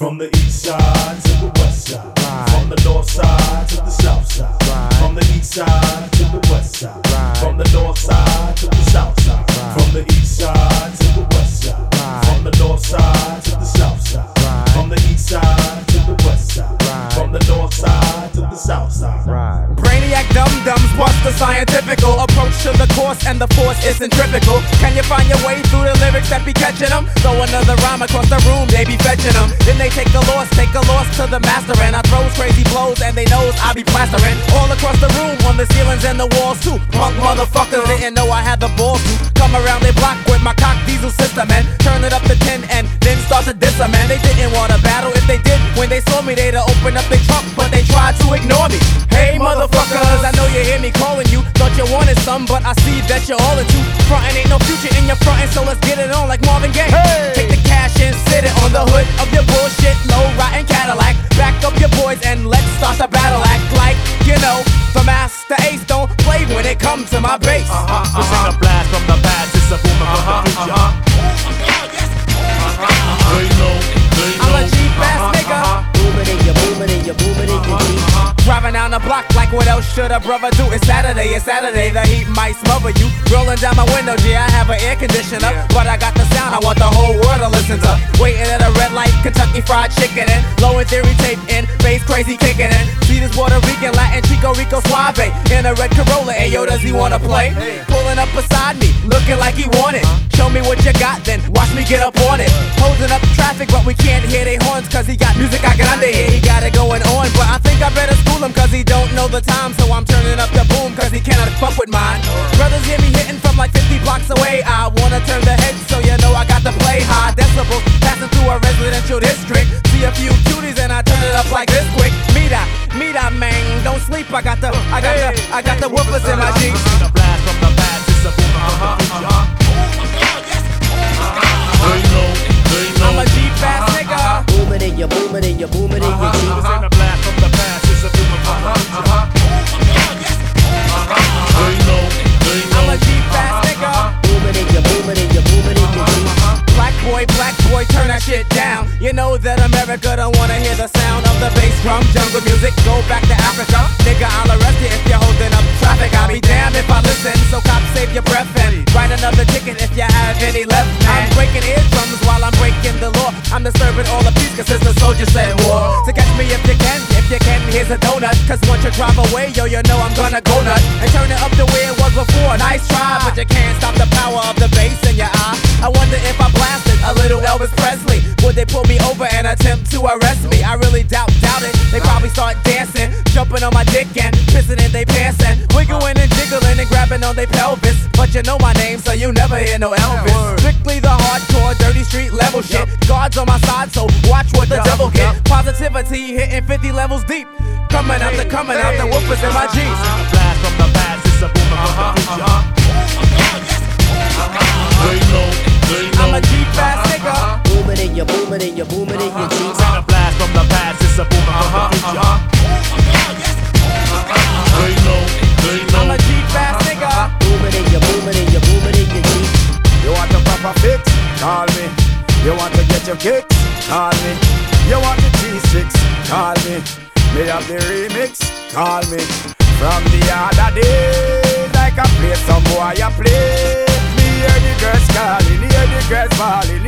From the east side to the west side. From the north side to the south side. From the east side to the west side. From the north side to the south side. From the east side to the west side. From the north side to the south side. From the east side to the west side. From the north side to the south side. Brainiac dum dums, what's the scientifical approach to the course and the force is centrifugal? Can you find your way through the lyrics that be catching them? Throw another rhyme across the room, they be fetching them. Then they take a loss, take a loss to the master, and I throws crazy blows, and they knows I be plastering all across the room, on the ceilings and the walls too. Punk motherfuckers didn't know I had the balls to come around their block with my cock diesel system and turn it up to 10 and then start to diss 'em, Man, they didn't want to battle. If they did, when they saw me, they'd open up their trunk, but they tried to ignore me. Some, but I see that you're all into frontin'. Ain't no future in your frontin', so let's get it on like Marvin Gaye. Take the cash and sit it on the hood of your bullshit, low rotten Cadillac. Back up your boys and let's start the battle. Act like you know the Masta Ace don't play when it comes to my bass. Uh-huh, this ain't a uh-huh. blast from the past, it's a boomer from the uh-huh, future. Oh, they know, they I'm a cheap ass nigga. Booming in your booming in your booming in your Jeep. Driving down the block what else should a brother do? It's Saturday, it's Saturday, the heat might smother you. Rolling down my window, yeah, I have an air conditioner. But I got the sound I want the whole world to listen to. Waiting at a red light, Kentucky fried chicken and Low End Theory tape in, bass crazy kicking in. See this Puerto Rican, Latin, Chico Rico Suave. In a red Corolla, ayo, does he wanna play? Pulling up beside me, looking like he wanted. Uh-huh. Show me what you got, then watch me get up on it. Holding up traffic, but we can't hear they horns, cause he got music I can under here. He got it going on, but I think I better him, cause he don't know the time. So I'm turning up the boom, cause he cannot fuck with mine. Brothers hear me hitting from like 50 blocks away. I wanna turn the head, so you know I got to play high decibels. Passing through a residential district. See a few cuties, and I turn it up like this quick. Mira, mira, man, don't sleep. I got the, I got the, I got the woofers in my jeans. Boy, turn that shit down. You know that America don't wanna hear the sound of the bass drum, jungle music. Go back to Africa, nigga. I'll arrest you if you're holding up traffic. I'll be damned if I listen. So cops, save your breath and write another ticket if you have any left. I'm breaking eardrums while I'm breaking the law. I'm disturbing all the peace, cause it's the soldiers said war. So catch me if you can, if you can, here's a donut. Cause once you drive away, yo, you know I'm gonna go nut. And turn it up the way it was before. Nice try, but you can't stop the power of the bass Elvis Presley. Would they pull me over and attempt to arrest me? I really doubt, doubt it. They probably start dancing, jumping on my dick and pissing in they pants and wiggling and jiggling and grabbing on their pelvis. But you know my name, so you never hear no Elvis. Strictly the hardcore, dirty street level shit. Guards on my side, so watch what the devil get. Positivity hitting 50 levels deep. Coming the coming the woofers in my This booming in your booming in your Jeep. This ain't a blast from the past, it's a boomer from the uh-huh, future. Uh-huh. They know, they I'm know. a Jeep ass nigga. Booming in your booming in your booming in your Jeep. You want a proper fix? Call me. You want to get your kicks? Call me. You want the G6? Call me. Me have the remix? Call me. From the other day, like I play some boy, I play. Me hear the girls calling, hear the girls falling,